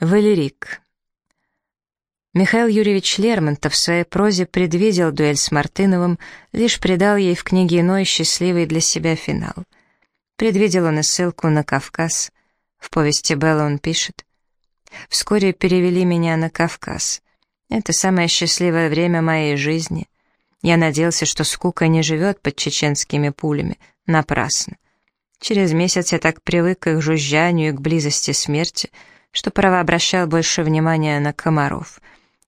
Валерик. Михаил Юрьевич Лермонтов в своей прозе предвидел дуэль с Мартыновым, лишь придал ей в книге иной счастливый для себя финал. Предвидел он и ссылку на Кавказ. В повести Белла он пишет «Вскоре перевели меня на Кавказ. Это самое счастливое время моей жизни. Я надеялся, что скука не живет под чеченскими пулями. Напрасно. Через месяц я так привык к их жужжанию и к близости смерти — что право обращал больше внимания на комаров.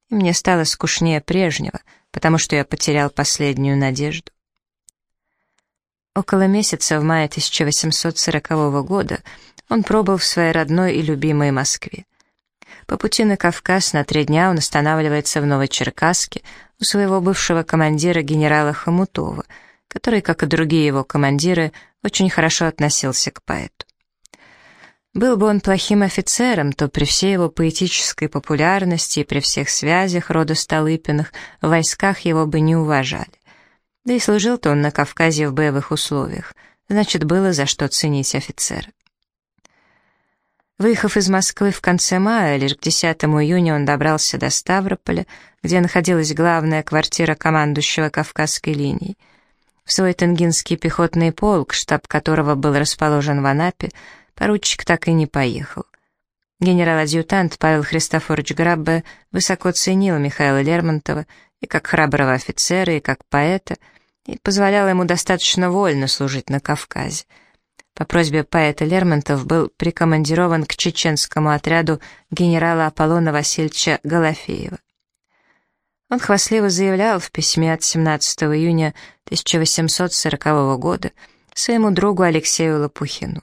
И мне стало скучнее прежнего, потому что я потерял последнюю надежду. Около месяца в мае 1840 года он пробыл в своей родной и любимой Москве. По пути на Кавказ на три дня он останавливается в Новочеркасске у своего бывшего командира генерала Хомутова, который, как и другие его командиры, очень хорошо относился к поэту. Был бы он плохим офицером, то при всей его поэтической популярности и при всех связях рода Столыпиных в войсках его бы не уважали. Да и служил-то он на Кавказе в боевых условиях, значит, было за что ценить офицера. Выехав из Москвы в конце мая, лишь к 10 июня он добрался до Ставрополя, где находилась главная квартира командующего Кавказской линией. В свой Тенгинский пехотный полк, штаб которого был расположен в Анапе, поручик так и не поехал. Генерал-адъютант Павел Христофорович Граббе высоко ценил Михаила Лермонтова и как храброго офицера, и как поэта, и позволял ему достаточно вольно служить на Кавказе. По просьбе поэта Лермонтов был прикомандирован к чеченскому отряду генерала Аполлона Васильевича Голофеева. Он хвастливо заявлял в письме от 17 июня 1840 года своему другу Алексею Лопухину.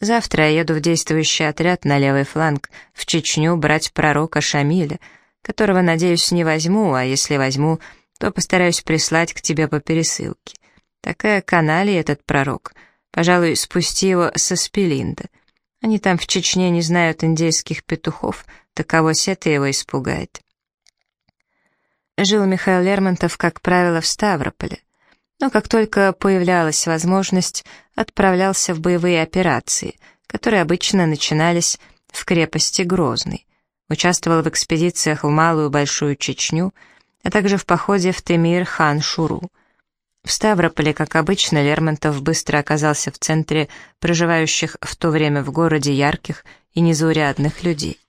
Завтра я еду в действующий отряд на левый фланг, в Чечню, брать пророка Шамиля, которого, надеюсь, не возьму, а если возьму, то постараюсь прислать к тебе по пересылке. Такая каналия этот пророк. Пожалуй, спусти его со Спилинда. Они там в Чечне не знают индейских петухов, таковось это его испугает. Жил Михаил Лермонтов, как правило, в Ставрополе но как только появлялась возможность, отправлялся в боевые операции, которые обычно начинались в крепости Грозный. Участвовал в экспедициях в Малую Большую Чечню, а также в походе в Темир-хан-Шуру. В Ставрополе, как обычно, Лермонтов быстро оказался в центре проживающих в то время в городе ярких и незаурядных людей.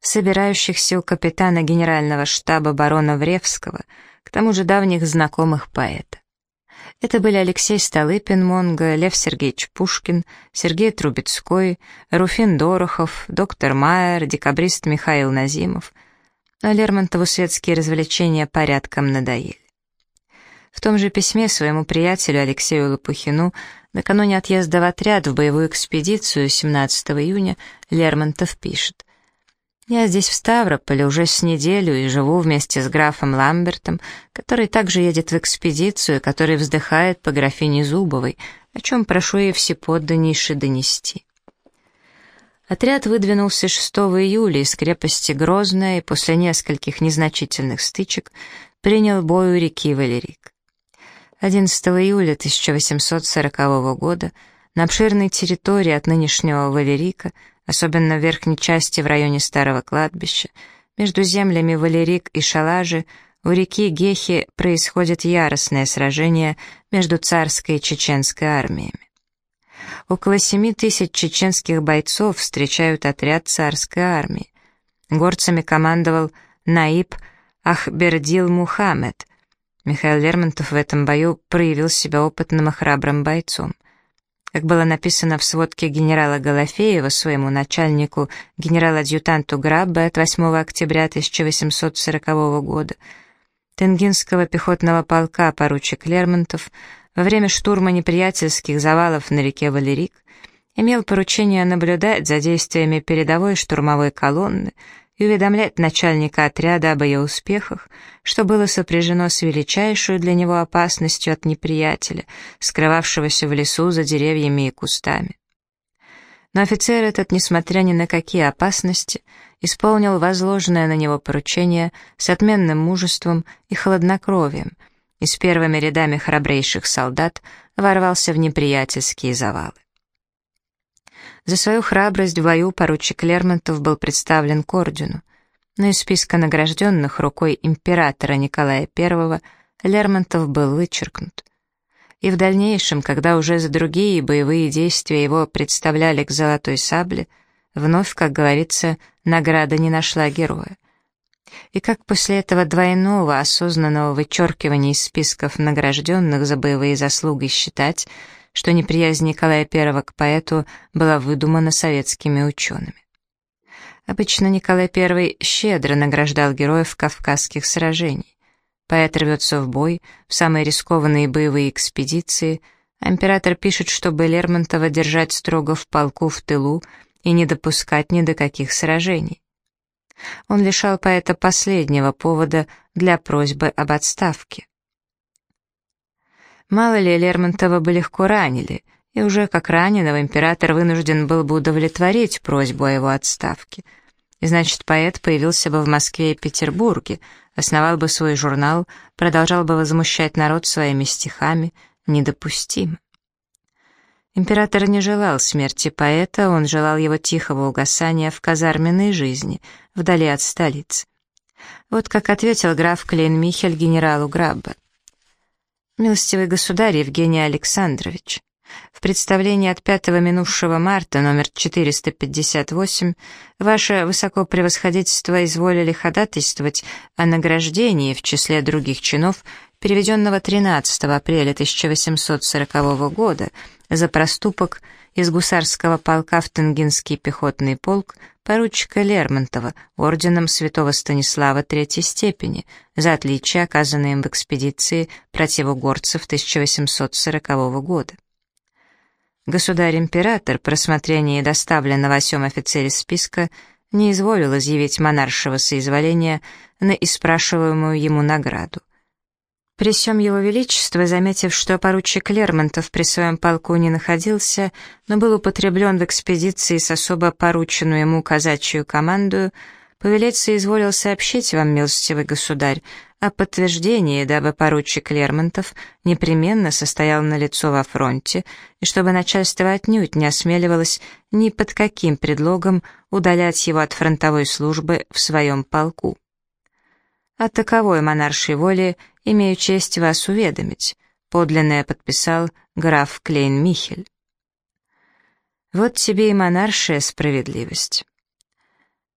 Собирающихся у капитана генерального штаба барона Вревского, к тому же давних знакомых поэта. Это были Алексей Столыпин, Монго, Лев Сергеевич Пушкин, Сергей Трубецкой, Руфин Дорохов, доктор Майер, декабрист Михаил Назимов. Но Лермонтову светские развлечения порядком надоели. В том же письме своему приятелю Алексею Лопухину накануне отъезда в отряд в боевую экспедицию 17 июня Лермонтов пишет я здесь в Ставрополе уже с неделю и живу вместе с графом Ламбертом, который также едет в экспедицию, который вздыхает по графине Зубовой, о чем прошу ей всеподданнейше донести. Отряд выдвинулся 6 июля из крепости Грозная и после нескольких незначительных стычек принял бой у реки Валерик. 11 июля 1840 года на обширной территории от нынешнего Валерика особенно в верхней части в районе старого кладбища, между землями Валерик и Шалажи, у реки Гехи происходит яростное сражение между царской и чеченской армиями. Около семи тысяч чеченских бойцов встречают отряд царской армии. Горцами командовал Наиб Ахбердил Мухаммед. Михаил Лермонтов в этом бою проявил себя опытным и храбрым бойцом. Как было написано в сводке генерала Голофеева своему начальнику, генерал-адъютанту Граббе от 8 октября 1840 года, Тенгинского пехотного полка поручик Лермонтов во время штурма неприятельских завалов на реке Валерик имел поручение наблюдать за действиями передовой штурмовой колонны и уведомлять начальника отряда об ее успехах, что было сопряжено с величайшей для него опасностью от неприятеля, скрывавшегося в лесу за деревьями и кустами. Но офицер этот, несмотря ни на какие опасности, исполнил возложенное на него поручение с отменным мужеством и хладнокровием, и с первыми рядами храбрейших солдат ворвался в неприятельские завалы. За свою храбрость в бою поручик Лермонтов был представлен к ордену, но из списка награжденных рукой императора Николая I Лермонтов был вычеркнут. И в дальнейшем, когда уже за другие боевые действия его представляли к золотой сабле, вновь, как говорится, награда не нашла героя. И как после этого двойного осознанного вычеркивания из списков награжденных за боевые заслуги считать, что неприязнь Николая I к поэту была выдумана советскими учеными. Обычно Николай I щедро награждал героев кавказских сражений. Поэт рвется в бой, в самые рискованные боевые экспедиции, а император пишет, чтобы Лермонтова держать строго в полку в тылу и не допускать ни до каких сражений. Он лишал поэта последнего повода для просьбы об отставке. Мало ли, Лермонтова бы легко ранили, и уже как раненого император вынужден был бы удовлетворить просьбу о его отставке. И значит, поэт появился бы в Москве и Петербурге, основал бы свой журнал, продолжал бы возмущать народ своими стихами, недопустимо. Император не желал смерти поэта, он желал его тихого угасания в казарменной жизни, вдали от столицы. Вот как ответил граф Клейн-Михель генералу Граббе. «Милостивый государь Евгений Александрович, в представлении от 5 минувшего марта, номер 458, ваше высокопревосходительство изволили ходатайствовать о награждении в числе других чинов, переведенного 13 апреля 1840 года за проступок из гусарского полка в Тенгинский пехотный полк поручика Лермонтова орденом святого Станислава Третьей степени за отличие, оказанное им в экспедиции против угорцев 1840 года. Государь-император при рассмотрении доставленного о сём офицере списка не изволил изъявить монаршего соизволения на испрашиваемую ему награду. При всем его величество, заметив, что поручик Лермонтов при своем полку не находился, но был употреблен в экспедиции с особо порученную ему казачью команду, повелеть соизволил сообщить вам, милостивый государь, о подтверждении, дабы поручик Лермонтов непременно состоял на лицо во фронте, и чтобы начальство отнюдь не осмеливалось ни под каким предлогом удалять его от фронтовой службы в своем полку. От таковой монаршей воли имею честь вас уведомить, подлинное подписал граф Клейн-Михель. Вот тебе и монаршая справедливость.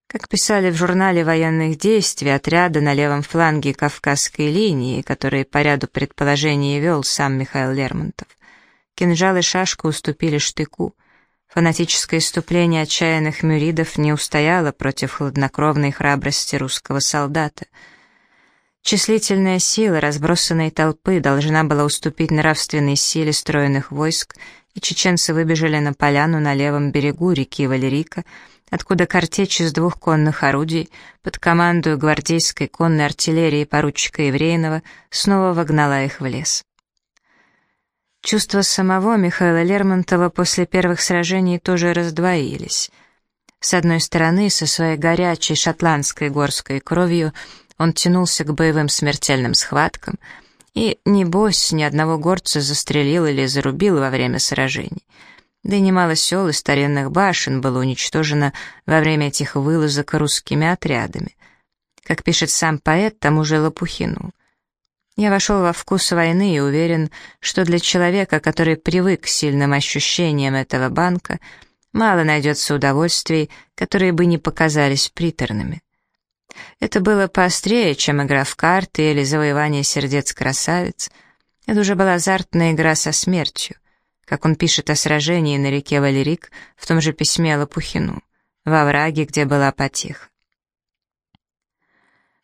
Как писали в журнале военных действий отряда на левом фланге Кавказской линии, который по ряду предположений вел сам Михаил Лермонтов, кинжал и шашка уступили штыку. Фанатическое иступление отчаянных мюридов не устояло против хладнокровной храбрости русского солдата. Числительная сила разбросанной толпы должна была уступить нравственной силе стройных войск, и чеченцы выбежали на поляну на левом берегу реки Валерика — откуда картечь из двух конных орудий под командою гвардейской конной артиллерии поручика Еврейного снова вогнала их в лес. Чувства самого Михаила Лермонтова после первых сражений тоже раздвоились. С одной стороны, со своей горячей шотландской горской кровью он тянулся к боевым смертельным схваткам и, небось, ни одного горца застрелил или зарубил во время сражений — да и немало сел и старинных башен было уничтожено во время этих вылазок русскими отрядами. Как пишет сам поэт тому же Лопухину. Я вошел во вкус войны и уверен, что для человека, который привык к сильным ощущениям этого банка, мало найдется удовольствий, которые бы не показались приторными. Это было поострее, чем игра в карты или завоевание сердец красавиц. Это уже была азартная игра со смертью как он пишет о сражении на реке Валерик в том же письме Лопухину, во враге, где была потиха.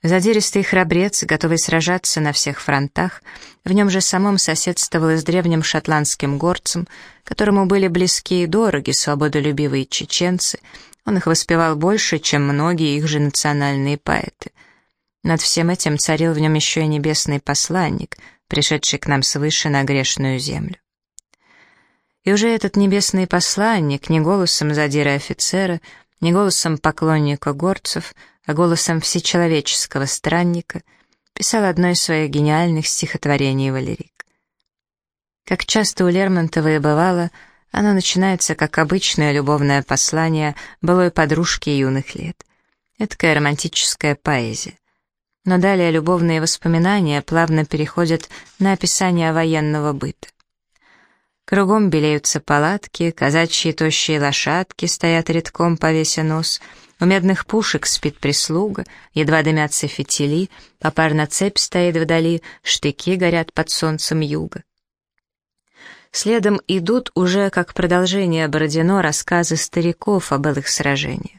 Задиристый храбрец, готовый сражаться на всех фронтах, в нем же самом соседствовал с древним шотландским горцем, которому были близки и дороги свободолюбивые чеченцы, он их воспевал больше, чем многие их же национальные поэты. Над всем этим царил в нем еще и небесный посланник, пришедший к нам свыше на грешную землю. И уже этот небесный посланник не голосом задира офицера, не голосом поклонника горцев, а голосом всечеловеческого странника писал одно из своих гениальных стихотворений «Валерик». Как часто у Лермонтова и бывало, Оно начинается как обычное любовное послание былой подружки юных лет. Эдакая романтическая поэзия. Но далее любовные воспоминания плавно переходят на описание военного быта. Кругом белеются палатки, казачьи тощие лошадки стоят редком, повеся нос — у медных пушек спит прислуга, едва дымятся фитили, попарно цепь стоит вдали, штыки горят под солнцем юга. Следом идут уже как продолжение Бородино рассказы стариков об их сражениях.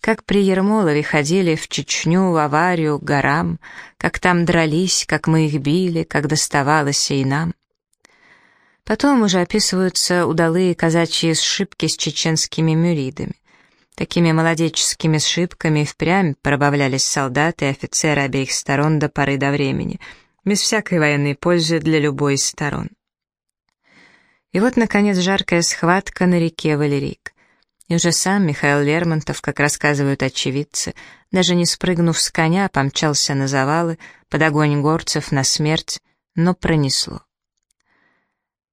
Как при Ермолове ходили в Чечню, в аварию, к горам, как там дрались, как мы их били, как доставалось и нам. Потом уже описываются удалые казачьи сшибки с чеченскими мюридами. Такими молодеческими сшибками впрямь пробавлялись солдаты и офицеры обеих сторон до поры до времени, без всякой военной пользы для любой из сторон. И вот, наконец, жаркая схватка на реке Валерик. И уже сам Михаил Лермонтов, как рассказывают очевидцы, даже не спрыгнув с коня, помчался на завалы, под огонь горцев, на смерть, но пронесло.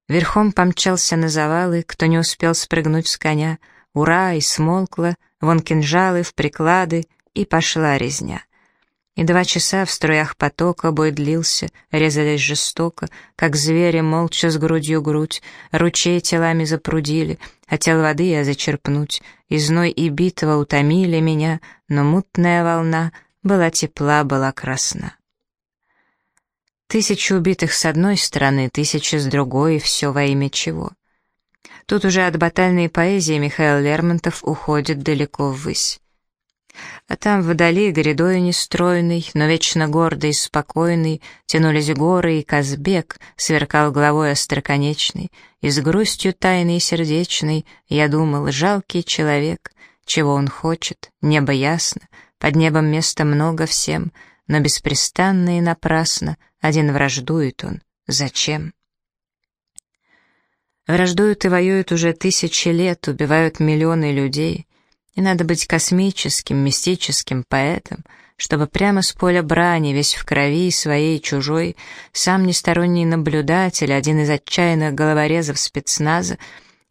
Верхом помчался на завалы, кто не успел спрыгнуть с коня — Ура, и смолкла, вон кинжалы в приклады, и пошла резня. И два часа в струях потока бой длился, резались жестоко, как звери молча с грудью грудь, ручей телами запрудили, хотел воды я зачерпнуть, и зной и битва утомили меня, но мутная волна была тепла, была красна. Тысячи убитых с одной стороны, тысячи с другой, и все во имя чего — Тут уже от батальной поэзии Михаил Лермонтов уходит далеко ввысь. А там вдали грядой нестройный, но вечно гордый и спокойный, тянулись горы, и Казбек сверкал головой остроконечный, и с грустью тайной и сердечной я думал, жалкий человек, чего он хочет, небо ясно, под небом места много всем, но беспрестанно и напрасно один враждует он. Зачем? Враждуют и воюют уже тысячи лет, убивают миллионы людей. И надо быть космическим, мистическим поэтом, чтобы прямо с поля брани, весь в крови, своей и чужой, сам несторонний наблюдатель, один из отчаянных головорезов спецназа,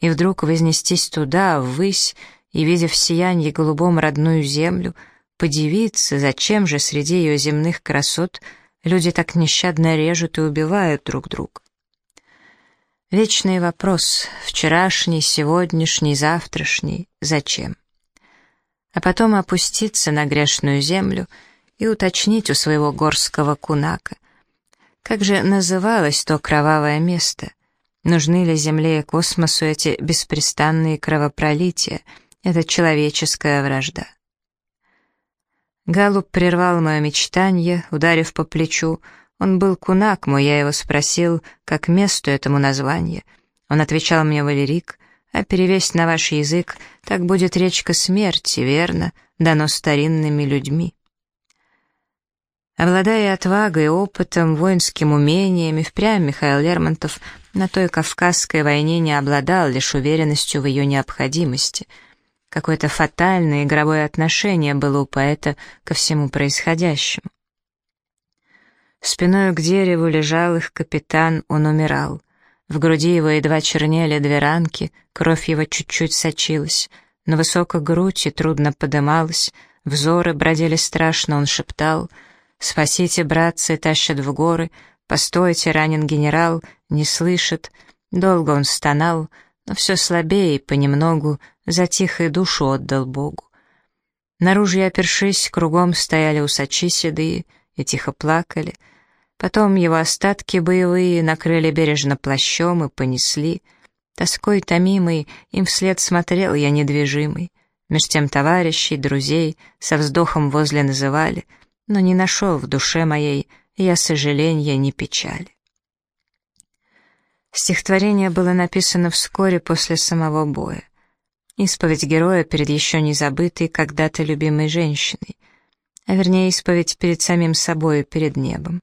и вдруг вознестись туда, ввысь, и, видя в сиянье голубом родную землю, подивиться, зачем же среди ее земных красот люди так нещадно режут и убивают друг друга. Вечный вопрос, вчерашний, сегодняшний, завтрашний, зачем? А потом опуститься на грешную землю и уточнить у своего горского кунака. Как же называлось то кровавое место? Нужны ли Земле и космосу эти беспрестанные кровопролития, эта человеческая вражда? Галуб прервал мое мечтание, ударив по плечу, он был кунак мой, я его спросил, как месту этому название. Он отвечал мне Валерик, а перевесть на ваш язык, так будет речка смерти, верно, дано старинными людьми. Обладая отвагой, опытом, воинским умением, и впрямь Михаил Лермонтов на той Кавказской войне не обладал лишь уверенностью в ее необходимости. Какое-то фатальное игровое отношение было у поэта ко всему происходящему. Спиной к дереву лежал их капитан, он умирал. В груди его едва чернели две ранки, кровь его чуть-чуть сочилась. На высокой грудь и трудно подымалась, взоры бродили страшно, он шептал. «Спасите, братцы, тащат в горы, постойте, ранен генерал, не слышит». Долго он стонал, но все слабее и понемногу за тихой душу отдал Богу. Наружу опершись, кругом стояли усачи седые и тихо плакали — Потом его остатки боевые накрыли бережно плащом и понесли. Тоской томимый им вслед смотрел я недвижимый. Меж тем товарищей, друзей со вздохом возле называли, но не нашел в душе моей я сожаления ни печали. Стихотворение было написано вскоре после самого боя. Исповедь героя перед еще не забытой когда-то любимой женщиной, а вернее исповедь перед самим собой перед небом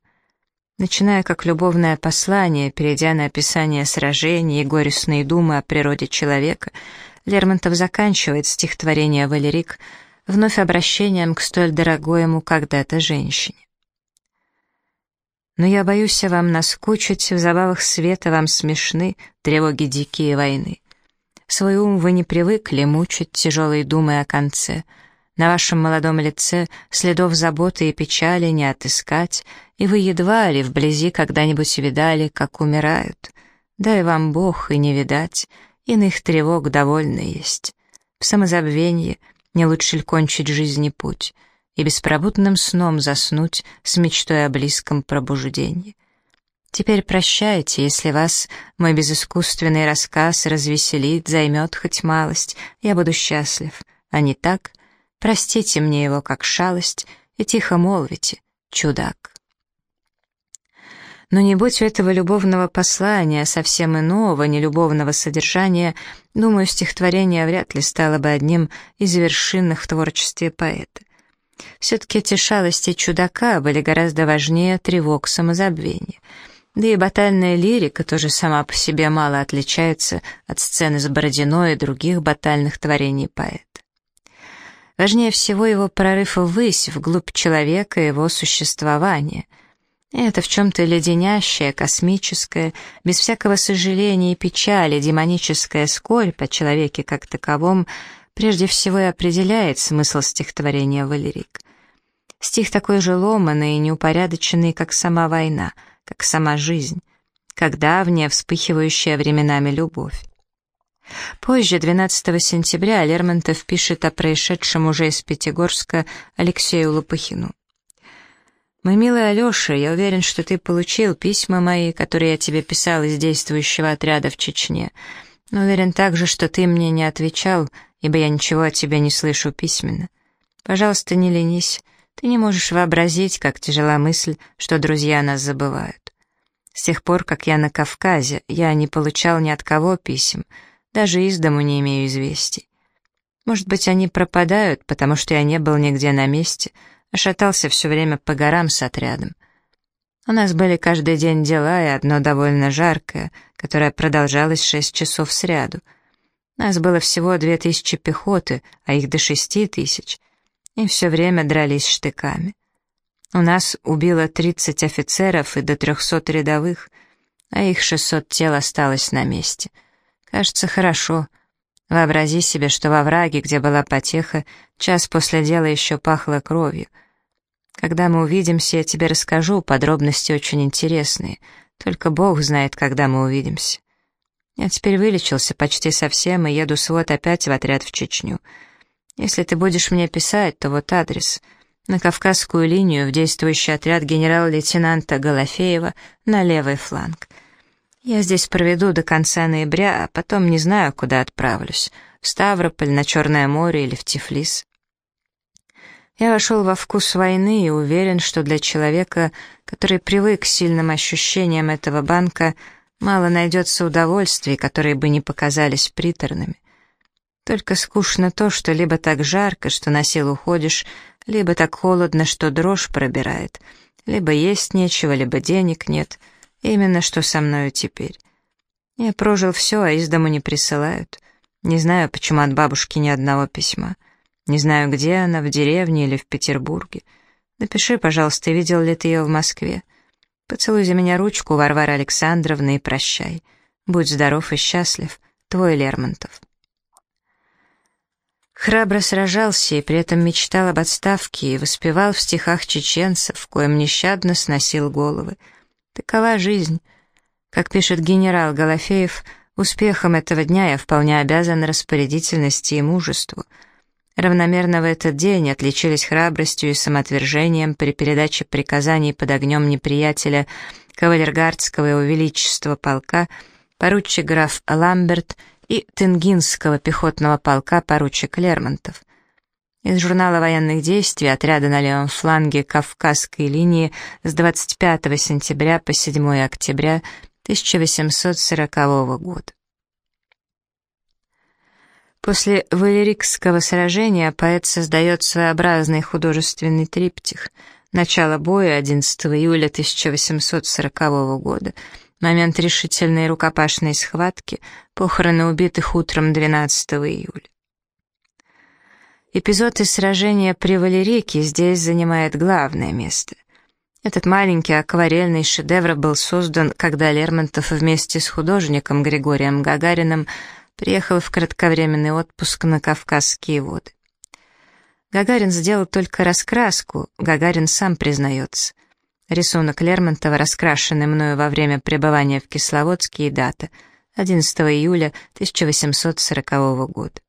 начиная как любовное послание, перейдя на описание сражений и горестные думы о природе человека, Лермонтов заканчивает стихотворение «Валерик» вновь обращением к столь дорогой ему когда-то женщине. Но я боюсь вам наскучить, в забавах света вам смешны тревоги дикие войны. Свой ум вы не привыкли мучить тяжелой думой о конце. На вашем молодом лице следов заботы и печали не отыскать, и вы едва ли вблизи когда-нибудь видали, как умирают. Дай вам Бог и не видать, иных тревог довольно есть. В самозабвенье не лучше ли кончить жизни путь и беспробудным сном заснуть с мечтой о близком пробуждении. Теперь прощайте, если вас мой безыскусственный рассказ развеселит, займет хоть малость, я буду счастлив, а не так, простите мне его как шалость и тихо молвите, чудак. Но не будь у этого любовного послания, совсем иного, нелюбовного содержания, думаю, стихотворение вряд ли стало бы одним из вершинных в творчестве поэта. Все-таки эти шалости чудака были гораздо важнее тревог самозабвения — да и батальная лирика тоже сама по себе мало отличается от сцены с Бородино и других батальных творений поэта. Важнее всего его прорыв ввысь, вглубь человека и его существования. Это в чем-то леденящее, космическое, без всякого сожаления и печали, демоническая скорбь о человеке как таковом прежде всего и определяет смысл стихотворения «Валерик». Стих такой же ломанный и неупорядоченный, как сама война — как сама жизнь, как давняя, вспыхивающая временами любовь. Позже, 12 сентября, Лермонтов пишет о происшедшем уже из Пятигорска Алексею Лопухину. «Мой милый Алеша, я уверен, что ты получил письма мои, которые я тебе писал из действующего отряда в Чечне, но уверен также, что ты мне не отвечал, ибо я ничего от тебя не слышу письменно. Пожалуйста, не ленись, ты не можешь вообразить, как тяжела мысль, что друзья нас забывают. С тех пор, как я на Кавказе, я не получал ни от кого писем, даже из дому не имею известий. Может быть, они пропадают, потому что я не был нигде на месте, а шатался все время по горам с отрядом. У нас были каждый день дела, и одно довольно жаркое, которое продолжалось шесть часов сряду. Нас было всего две тысячи пехоты, а их до шести тысяч — и все время дрались штыками. У нас убило 30 офицеров и до 300 рядовых, а их 600 тел осталось на месте. Кажется, хорошо. Вообрази себе, что во враге, где была потеха, час после дела еще пахло кровью. Когда мы увидимся, я тебе расскажу, подробности очень интересные. Только Бог знает, когда мы увидимся. Я теперь вылечился почти совсем и еду свод опять в отряд в Чечню. Если ты будешь мне писать, то вот адрес. На Кавказскую линию в действующий отряд генерал-лейтенанта Голофеева на левый фланг. Я здесь проведу до конца ноября, а потом не знаю, куда отправлюсь. В Ставрополь, на Черное море или в Тифлис. Я вошел во вкус войны и уверен, что для человека, который привык к сильным ощущениям этого банка, мало найдется удовольствий, которые бы не показались приторными. Только скучно то, что либо так жарко, что на силу ходишь, либо так холодно, что дрожь пробирает, либо есть нечего, либо денег нет. Именно что со мною теперь. Я прожил все, а из дому не присылают. Не знаю, почему от бабушки ни одного письма. Не знаю, где она, в деревне или в Петербурге. Напиши, пожалуйста, видел ли ты ее в Москве. Поцелуй за меня ручку, Варвара Александровна, и прощай. Будь здоров и счастлив. Твой Лермонтов. Храбро сражался и при этом мечтал об отставке и воспевал в стихах чеченцев, коим нещадно сносил головы. Такова жизнь. Как пишет генерал Голофеев, успехом этого дня я вполне обязан распорядительности и мужеству. Равномерно в этот день отличились храбростью и самоотвержением при передаче приказаний под огнем неприятеля кавалергардского и увеличества полка поручик граф Ламберт — и Тенгинского пехотного полка поручик Лермонтов. Из журнала военных действий отряда на левом фланге Кавказской линии с 25 сентября по 7 октября 1840 года. После Валерикского сражения поэт создает своеобразный художественный триптих «Начало боя 11 июля 1840 года», момент решительной рукопашной схватки, похороны убитых утром 12 июля. Эпизод из сражения при Валерике здесь занимает главное место. Этот маленький акварельный шедевр был создан, когда Лермонтов вместе с художником Григорием Гагариным приехал в кратковременный отпуск на Кавказские воды. Гагарин сделал только раскраску, Гагарин сам признается. Рисунок Лермонтова, раскрашенный мною во время пребывания в Кисловодске, и дата — 11 июля 1840 года.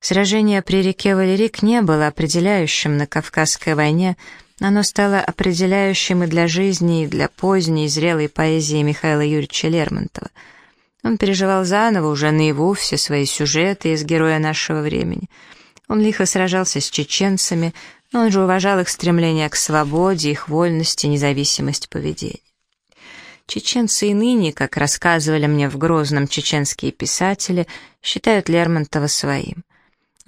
Сражение при реке Валерик не было определяющим на Кавказской войне, оно стало определяющим и для жизни, и для поздней и зрелой поэзии Михаила Юрьевича Лермонтова. Он переживал заново уже наяву все свои сюжеты из героя нашего времени. Он лихо сражался с чеченцами, но он же уважал их стремление к свободе, их вольности, независимость поведения. Чеченцы и ныне, как рассказывали мне в Грозном чеченские писатели, считают Лермонтова своим.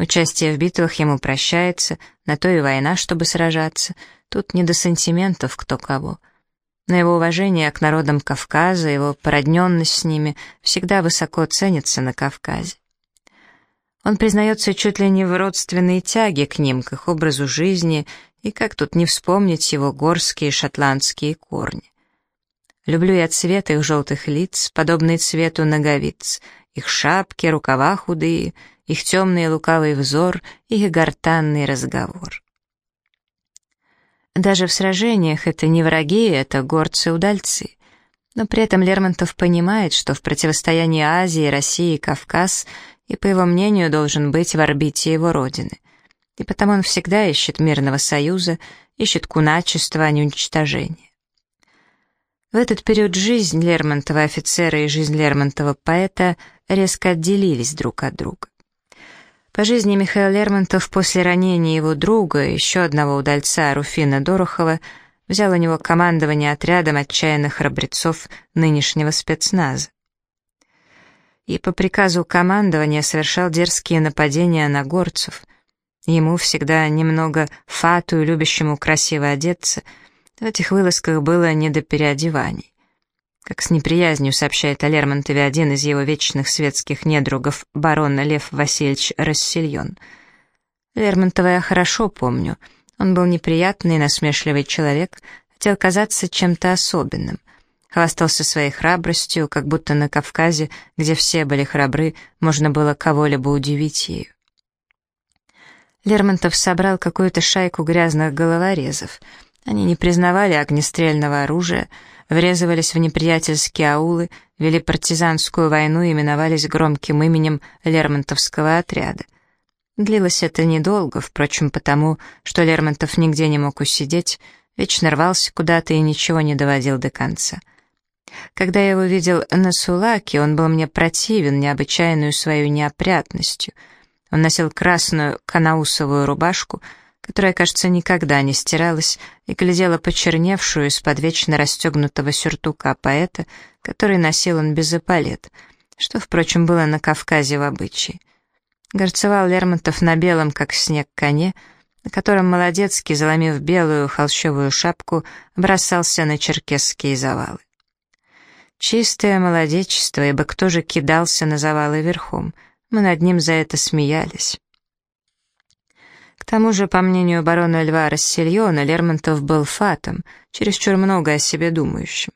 Участие в битвах ему прощается, на то и война, чтобы сражаться. Тут не до сантиментов кто кого. Но его уважение к народам Кавказа, его породненность с ними всегда высоко ценится на Кавказе. Он признается чуть ли не в родственной тяге к ним, к их образу жизни, и как тут не вспомнить его горские шотландские корни. Люблю я цвет их желтых лиц, подобный цвету ноговиц, их шапки, рукава худые, их темный лукавый взор, их гортанный разговор. Даже в сражениях это не враги, это горцы-удальцы. Но при этом Лермонтов понимает, что в противостоянии Азии, России и Кавказ и, по его мнению, должен быть в орбите его родины. И потому он всегда ищет мирного союза, ищет куначества, а не уничтожения. В этот период жизнь Лермонтова офицера и жизнь Лермонтова поэта резко отделились друг от друга. По жизни Михаил Лермонтов после ранения его друга, еще одного удальца Руфина Дорохова, взял у него командование отрядом отчаянных храбрецов нынешнего спецназа. И по приказу командования совершал дерзкие нападения на горцев. Ему всегда немного фату и любящему красиво одеться, в этих вылазках было не до переодеваний. Как с неприязнью сообщает о Лермонтове один из его вечных светских недругов, барон Лев Васильевич Рассельон. Лермонтова я хорошо помню. Он был неприятный и насмешливый человек, хотел казаться чем-то особенным. Хвастался своей храбростью, как будто на Кавказе, где все были храбры, можно было кого-либо удивить ею. Лермонтов собрал какую-то шайку грязных головорезов. Они не признавали огнестрельного оружия, врезывались в неприятельские аулы, вели партизанскую войну и именовались громким именем Лермонтовского отряда. Длилось это недолго, впрочем, потому, что Лермонтов нигде не мог усидеть, вечно рвался куда-то и ничего не доводил до конца. Когда я его видел на Сулаке, он был мне противен необычайную свою неопрятностью. Он носил красную канаусовую рубашку — которая, кажется, никогда не стиралась и глядела почерневшую из-под вечно расстегнутого сюртука поэта, который носил он без эполет, что, впрочем, было на Кавказе в обычае. Горцевал Лермонтов на белом, как снег, коне, на котором Молодецкий, заломив белую холщовую шапку, бросался на черкесские завалы. Чистое молодечество, ибо кто же кидался на завалы верхом? Мы над ним за это смеялись. К тому же, по мнению барона Льва Рассельона, Лермонтов был фатом, чересчур много о себе думающим.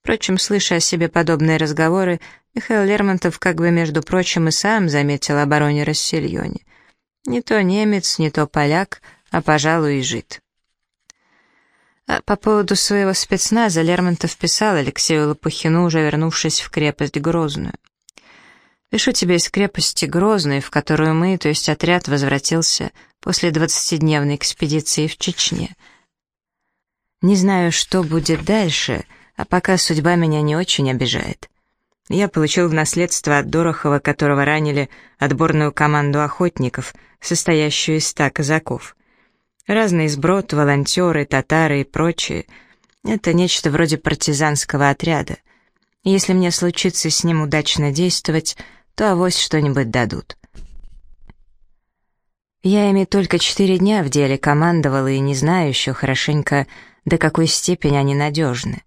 Впрочем, слыша о себе подобные разговоры, Михаил Лермонтов как бы, между прочим, и сам заметил о бароне Рассельоне. Не то немец, не то поляк, а, пожалуй, и жид. А по поводу своего спецназа Лермонтов писал Алексею Лопухину, уже вернувшись в крепость Грозную. Пишу тебе из крепости Грозной, в которую мы, то есть отряд, возвратился после двадцатидневной экспедиции в Чечне. Не знаю, что будет дальше, а пока судьба меня не очень обижает. Я получил в наследство от Дорохова, которого ранили, отборную команду охотников, состоящую из ста казаков. Разный сброд, волонтеры, татары и прочие. Это нечто вроде партизанского отряда. Если мне случится с ним удачно действовать, то авось что-нибудь дадут. Я ими только четыре дня в деле командовала и не знаю еще хорошенько, до какой степени они надежны.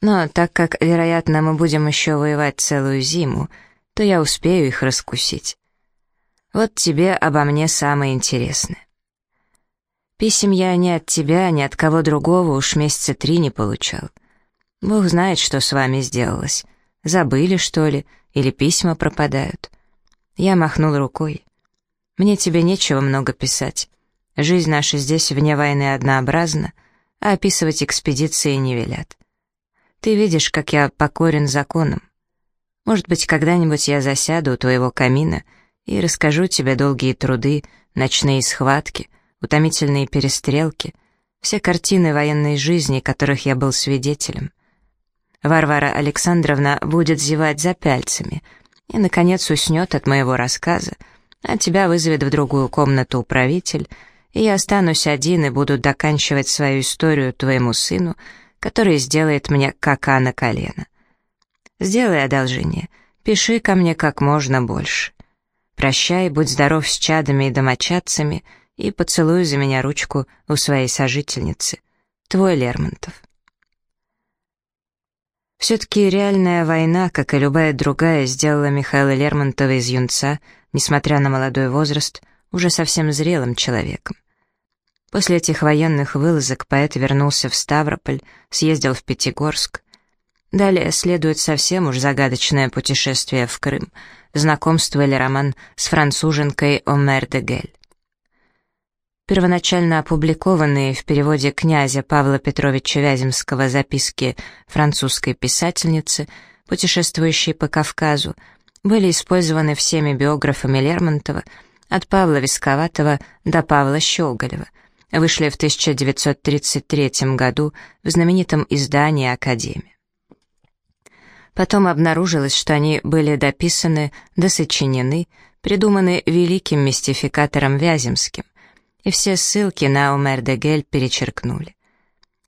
Но так как, вероятно, мы будем еще воевать целую зиму, то я успею их раскусить. Вот тебе обо мне самое интересное. Писем я ни от тебя, ни от кого другого уж месяца три не получал. Бог знает, что с вами сделалось. Забыли, что ли, или письма пропадают. Я махнул рукой. Мне тебе нечего много писать. Жизнь наша здесь вне войны однообразна, а описывать экспедиции не велят. Ты видишь, как я покорен законам. Может быть, когда-нибудь я засяду у твоего камина и расскажу тебе долгие труды, ночные схватки — утомительные перестрелки, все картины военной жизни, которых я был свидетелем. Варвара Александровна будет зевать за пяльцами и, наконец, уснет от моего рассказа, а тебя вызовет в другую комнату управитель, и я останусь один и буду доканчивать свою историю твоему сыну, который сделает мне кака на колено. Сделай одолжение, пиши ко мне как можно больше. Прощай, будь здоров с чадами и домочадцами — и поцелуй за меня ручку у своей сожительницы. Твой Лермонтов. Все-таки реальная война, как и любая другая, сделала Михаила Лермонтова из юнца, несмотря на молодой возраст, уже совсем зрелым человеком. После этих военных вылазок поэт вернулся в Ставрополь, съездил в Пятигорск. Далее следует совсем уж загадочное путешествие в Крым, знакомство или роман с француженкой Омер де Гель. Первоначально опубликованные в переводе князя Павла Петровича Вяземского записки французской писательницы, путешествующей по Кавказу, были использованы всеми биографами Лермонтова от Павла Висковатого до Павла Щеголева, вышли в 1933 году в знаменитом издании «Академия». Потом обнаружилось, что они были дописаны, досочинены, придуманы великим мистификатором Вяземским, и все ссылки на Умер де Гель перечеркнули.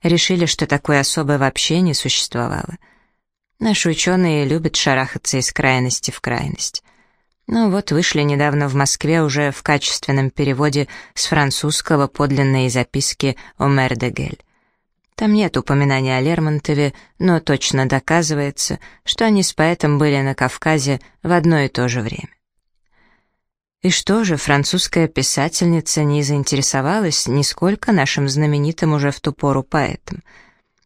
Решили, что такой особы вообще не существовало. Наши ученые любят шарахаться из крайности в крайность. Ну вот, вышли недавно в Москве уже в качественном переводе с французского подлинные записки Омер де Гель. Там нет упоминания о Лермонтове, но точно доказывается, что они с поэтом были на Кавказе в одно и то же время. И что же, французская писательница не заинтересовалась нисколько нашим знаменитым уже в ту пору поэтом?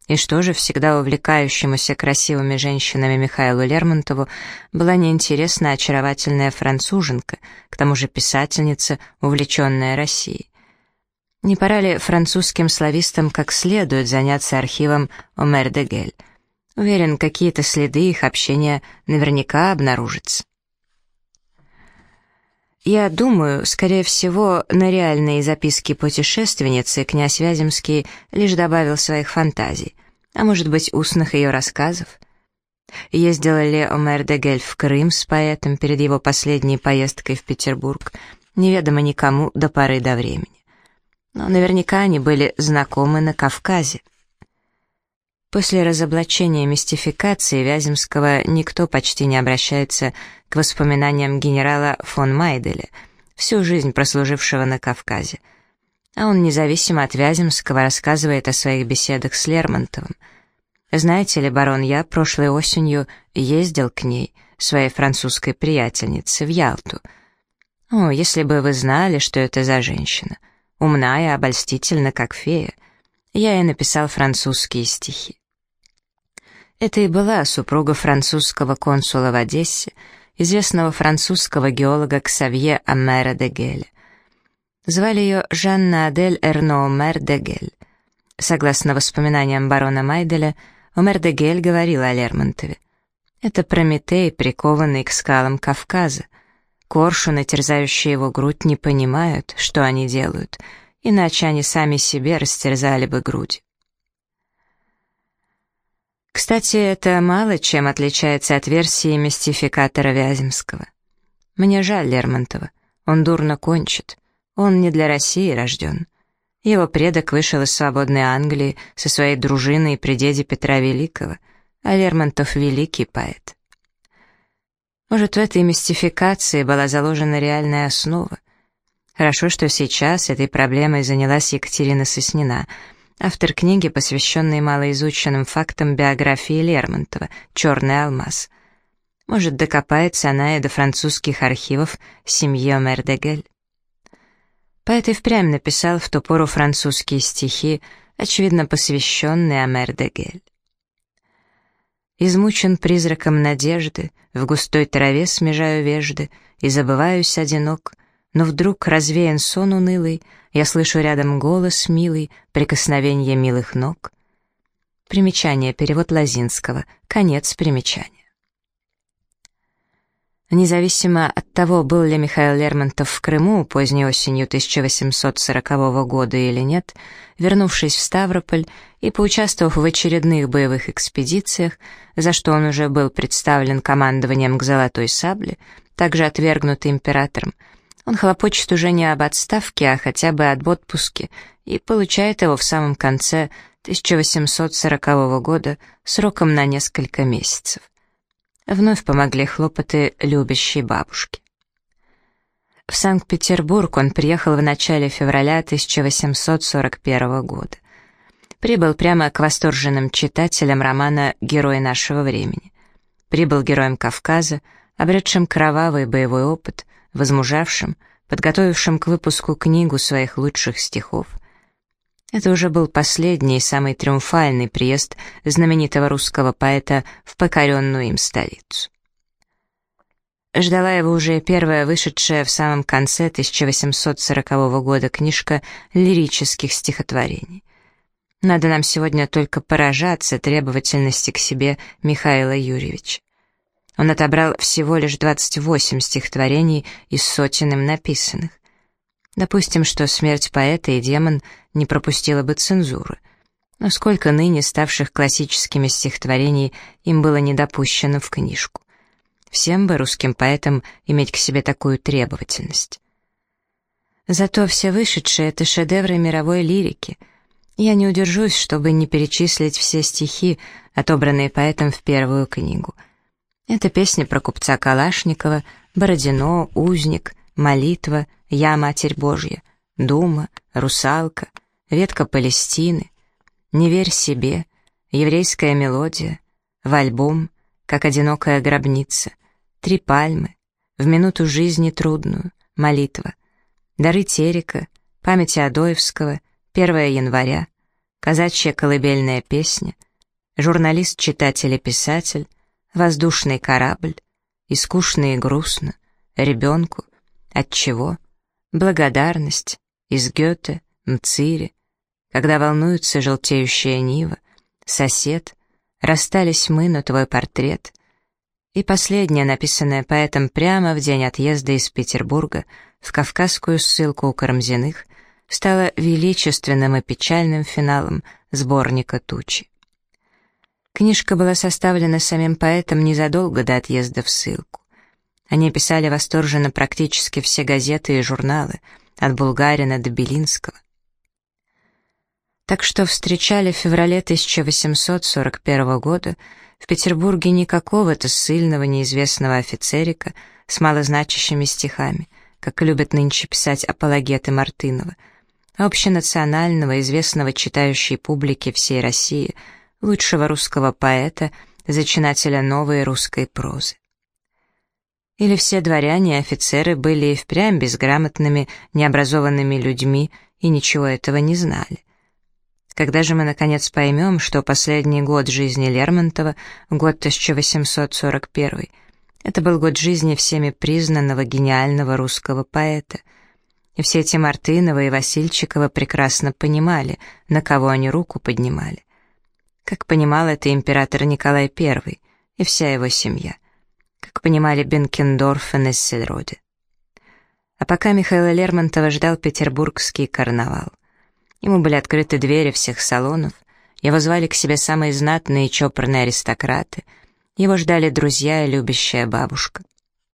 И что же, всегда увлекающемуся красивыми женщинами Михаилу Лермонтову была неинтересна очаровательная француженка, к тому же писательница, увлеченная Россией? Не пора ли французским славистам как следует заняться архивом Омер де Гель? Уверен, какие-то следы их общения наверняка обнаружатся. Я думаю, скорее всего, на реальные записки путешественницы князь Вяземский лишь добавил своих фантазий, а может быть, устных ее рассказов. Ездила ли Омер де Гель в Крым с поэтом перед его последней поездкой в Петербург, неведомо никому до поры до времени. Но наверняка они были знакомы на Кавказе. После разоблачения мистификации Вяземского никто почти не обращается к воспоминаниям генерала фон Майделя, всю жизнь прослужившего на Кавказе. А он независимо от Вяземского рассказывает о своих беседах с Лермонтовым. Знаете ли, барон, я прошлой осенью ездил к ней, своей французской приятельнице, в Ялту. О, если бы вы знали, что это за женщина. Умная, обольстительна, как фея я и написал французские стихи. Это и была супруга французского консула в Одессе, известного французского геолога Ксавье Амера де Геля. Звали ее Жанна Адель Эрно Омер де Гель. Согласно воспоминаниям барона Майделя, Омер де Гель говорил о Лермонтове. Это Прометей, прикованный к скалам Кавказа. Коршуны, терзающие его грудь, не понимают, что они делают — иначе они сами себе растерзали бы грудь. Кстати, это мало чем отличается от версии мистификатора Вяземского. Мне жаль Лермонтова, он дурно кончит, он не для России рожден. Его предок вышел из свободной Англии со своей дружиной при деде Петра Великого, а Лермонтов — великий поэт. Может, в этой мистификации была заложена реальная основа, Хорошо, что сейчас этой проблемой занялась Екатерина Соснина, автор книги, посвященной малоизученным фактам биографии Лермонтова «Черный алмаз». Может, докопается она и до французских архивов семьи Мердегель. Поэт и впрямь написал в ту пору французские стихи, очевидно посвященные Гель. Измучен призраком надежды, в густой траве смежаю вежды и забываюсь одинок, но вдруг развеян сон унылый, я слышу рядом голос милый, прикосновение милых ног. Примечание, перевод Лазинского, конец примечания. Независимо от того, был ли Михаил Лермонтов в Крыму поздней осенью 1840 года или нет, вернувшись в Ставрополь и поучаствовав в очередных боевых экспедициях, за что он уже был представлен командованием к «Золотой сабле», также отвергнутый императором, он хлопочет уже не об отставке, а хотя бы об отпуске, и получает его в самом конце 1840 года сроком на несколько месяцев. Вновь помогли хлопоты любящей бабушки. В Санкт-Петербург он приехал в начале февраля 1841 года. Прибыл прямо к восторженным читателям романа «Герой нашего времени». Прибыл героем Кавказа, обретшим кровавый боевой опыт, возмужавшим, подготовившим к выпуску книгу своих лучших стихов — это уже был последний и самый триумфальный приезд знаменитого русского поэта в покоренную им столицу. Ждала его уже первая вышедшая в самом конце 1840 года книжка лирических стихотворений. Надо нам сегодня только поражаться требовательности к себе Михаила Юрьевича. Он отобрал всего лишь 28 стихотворений из сотен им написанных. Допустим, что смерть поэта и демон не пропустила бы цензуры. Но сколько ныне ставших классическими стихотворений им было не допущено в книжку. Всем бы русским поэтам иметь к себе такую требовательность. Зато все вышедшие — это шедевры мировой лирики. Я не удержусь, чтобы не перечислить все стихи, отобранные поэтом в первую книгу. Это песни про купца Калашникова, Бородино, Узник, Молитва, «Я Матерь Божья», «Дума», «Русалка», «Ветка Палестины», «Не верь себе», «Еврейская мелодия», «В альбом», «Как одинокая гробница», «Три пальмы», «В минуту жизни трудную», «Молитва», «Дары Терека», «Память Адоевского», «1 января», «Казачья колыбельная песня», «Журналист, читатель и писатель», «Воздушный корабль», «И скучно и грустно», «Ребенку», «Отчего», благодарность, из Гёте, Мцири, когда волнуется желтеющая нива, сосед, расстались мы, но твой портрет. И последнее, написанное поэтом прямо в день отъезда из Петербурга в кавказскую ссылку у Карамзиных, стало величественным и печальным финалом сборника «Тучи». Книжка была составлена самим поэтом незадолго до отъезда в ссылку. Они писали восторженно практически все газеты и журналы, от Булгарина до Белинского. Так что встречали в феврале 1841 года в Петербурге не какого-то ссыльного неизвестного офицерика с малозначащими стихами, как любят нынче писать апологеты Мартынова, а общенационального, известного читающей публике всей России, лучшего русского поэта, зачинателя новой русской прозы. Или все дворяне и офицеры были и впрямь безграмотными, необразованными людьми и ничего этого не знали. Когда же мы наконец поймем, что последний год жизни Лермонтова, год 1841, это был год жизни всеми признанного гениального русского поэта, и все эти Мартынова и Васильчикова прекрасно понимали, на кого они руку поднимали. Как понимал это император Николай I и вся его семья — как понимали Бенкендорф и Нессельроде. А пока Михаила Лермонтова ждал петербургский карнавал. Ему были открыты двери всех салонов, его звали к себе самые знатные и чопорные аристократы, его ждали друзья и любящая бабушка —